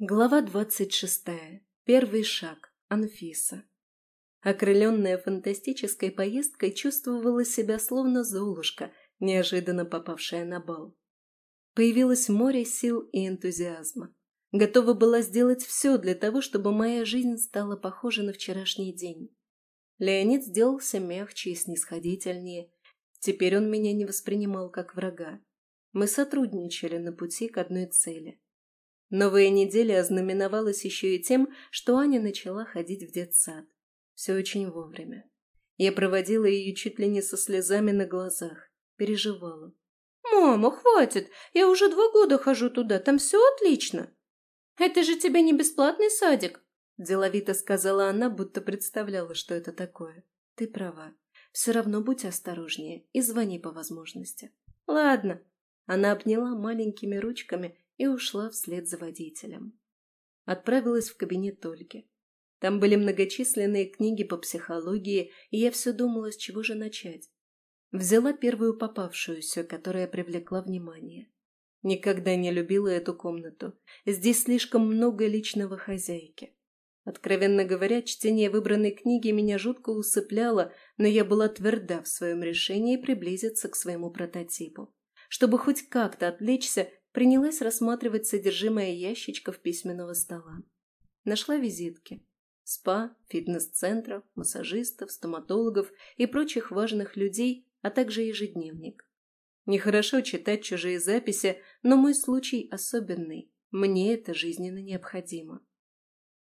Глава двадцать шестая. Первый шаг. Анфиса. Окрыленная фантастической поездкой чувствовала себя словно Золушка, неожиданно попавшая на бал. Появилось море сил и энтузиазма. Готова была сделать все для того, чтобы моя жизнь стала похожа на вчерашний день. Леонид сделался мягче и снисходительнее. Теперь он меня не воспринимал как врага. Мы сотрудничали на пути к одной цели – Новая неделя ознаменовалась еще и тем, что Аня начала ходить в детсад. Все очень вовремя. Я проводила ее чуть ли не со слезами на глазах. Переживала. «Мама, хватит! Я уже два года хожу туда, там все отлично!» «Это же тебе не бесплатный садик!» Деловито сказала она, будто представляла, что это такое. «Ты права. Все равно будь осторожнее и звони по возможности». «Ладно». Она обняла маленькими ручками и ушла вслед за водителем. Отправилась в кабинет Ольги. Там были многочисленные книги по психологии, и я все думала, с чего же начать. Взяла первую попавшуюся, которая привлекла внимание. Никогда не любила эту комнату. Здесь слишком много личного хозяйки. Откровенно говоря, чтение выбранной книги меня жутко усыпляло, но я была тверда в своем решении приблизиться к своему прототипу. Чтобы хоть как-то отвлечься, принялась рассматривать содержимое ящичков письменного стола. Нашла визитки. СПА, фитнес-центров, массажистов, стоматологов и прочих важных людей, а также ежедневник. Нехорошо читать чужие записи, но мой случай особенный. Мне это жизненно необходимо.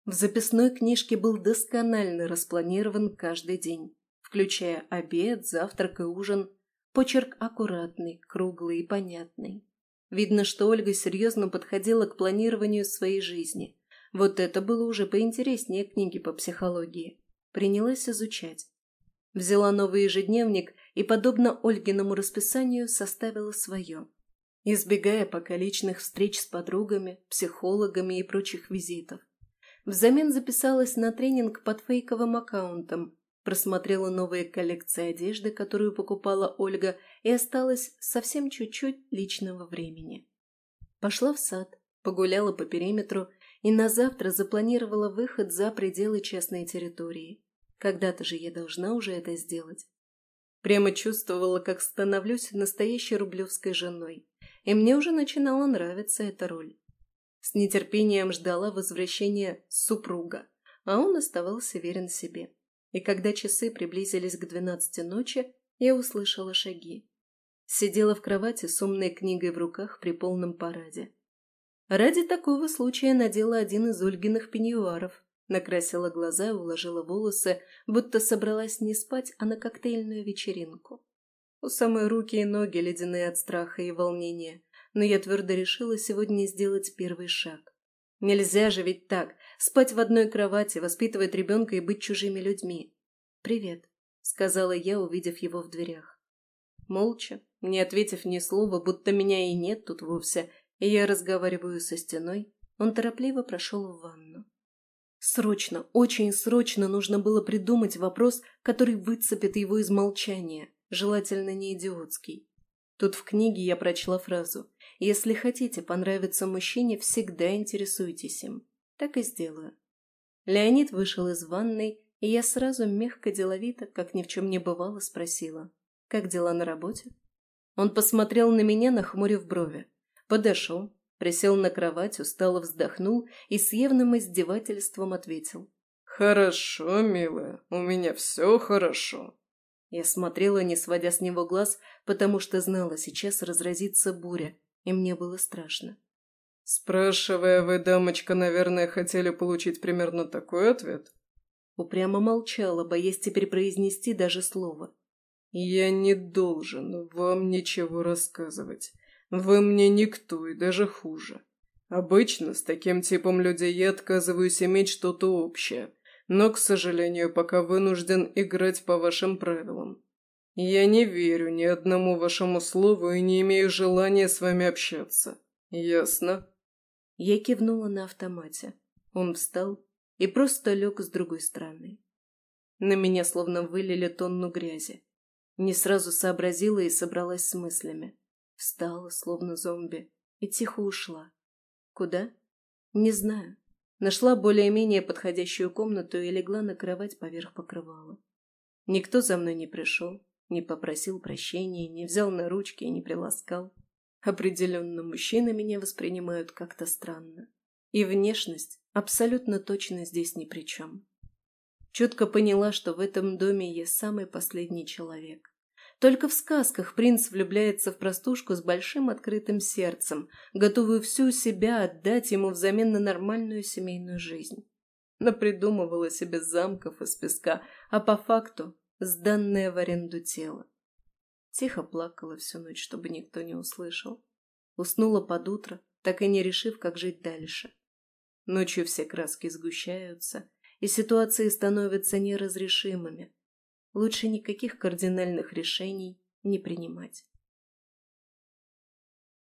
В записной книжке был досконально распланирован каждый день, включая обед, завтрак и ужин. Почерк аккуратный, круглый и понятный. Видно, что Ольга серьезно подходила к планированию своей жизни. Вот это было уже поинтереснее книги по психологии. Принялась изучать. Взяла новый ежедневник и, подобно Ольгиному расписанию, составила свое. Избегая пока личных встреч с подругами, психологами и прочих визитов. Взамен записалась на тренинг под фейковым аккаунтом, Просмотрела новые коллекции одежды, которую покупала Ольга, и осталось совсем чуть-чуть личного времени. Пошла в сад, погуляла по периметру и на завтра запланировала выход за пределы частной территории. Когда-то же я должна уже это сделать. Прямо чувствовала, как становлюсь настоящей рублевской женой, и мне уже начинала нравиться эта роль. С нетерпением ждала возвращения супруга, а он оставался верен себе и когда часы приблизились к двенадцати ночи, я услышала шаги. Сидела в кровати с умной книгой в руках при полном параде. Ради такого случая надела один из Ольгиных пеньюаров, накрасила глаза и уложила волосы, будто собралась не спать, а на коктейльную вечеринку. У самой руки и ноги ледяные от страха и волнения, но я твердо решила сегодня сделать первый шаг. Нельзя же ведь так, спать в одной кровати, воспитывать ребенка и быть чужими людьми. «Привет», — сказала я, увидев его в дверях. Молча, не ответив ни слова, будто меня и нет тут вовсе, и я разговариваю со стеной, он торопливо прошел в ванну. Срочно, очень срочно нужно было придумать вопрос, который выцепит его из молчания, желательно не идиотский. Тут в книге я прочла фразу «Если хотите понравиться мужчине, всегда интересуйтесь им». Так и сделаю. Леонид вышел из ванной, и я сразу мягко-деловито, как ни в чем не бывало, спросила «Как дела на работе?» Он посмотрел на меня, нахмурив брови. Подошел, присел на кровать, устало вздохнул и с явным издевательством ответил. «Хорошо, милая, у меня все хорошо». Я смотрела, не сводя с него глаз, потому что знала, сейчас разразится буря, и мне было страшно. «Спрашивая, вы, дамочка, наверное, хотели получить примерно такой ответ?» Упрямо молчала, боясь теперь произнести даже слово. «Я не должен вам ничего рассказывать. Вы мне никто и даже хуже. Обычно с таким типом людей я отказываюсь иметь что-то общее, но, к сожалению, пока вынужден играть по вашим правилам. Я не верю ни одному вашему слову и не имею желания с вами общаться. Ясно?» Я кивнула на автомате. Он встал и просто лег с другой стороны. На меня словно вылили тонну грязи. Не сразу сообразила и собралась с мыслями. Встала, словно зомби, и тихо ушла. Куда? Не знаю. Нашла более-менее подходящую комнату и легла на кровать поверх покрывала. Никто за мной не пришел, не попросил прощения, не взял на ручки и не приласкал. Определенно, мужчины меня воспринимают как-то странно. И внешность абсолютно точно здесь ни при чем. Четко поняла, что в этом доме я самый последний человек. Только в сказках принц влюбляется в простушку с большим открытым сердцем, готовую всю себя отдать ему взамен на нормальную семейную жизнь. Напридумывала себе замков из песка, а по факту сданное в аренду тело. Тихо плакала всю ночь, чтобы никто не услышал. Уснула под утро, так и не решив, как жить дальше. Ночью все краски сгущаются, и ситуации становятся неразрешимыми. Лучше никаких кардинальных решений не принимать.